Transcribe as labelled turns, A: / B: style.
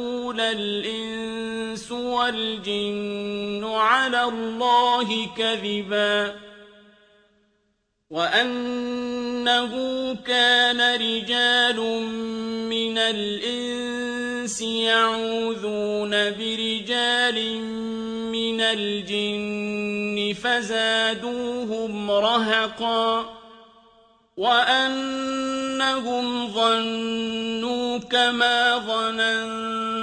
A: تقول الإنس والجن على الله كذبا وأنه كان رجال من الإنس يعوذون برجال من الجن فزادوهم رهقا وأنهم ظنوا كما ظننتم